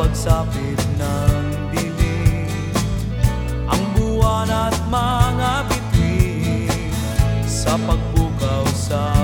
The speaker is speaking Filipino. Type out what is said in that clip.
pagsapit ng dilim. Ang buwan at mga bituin sa pagpukaw sa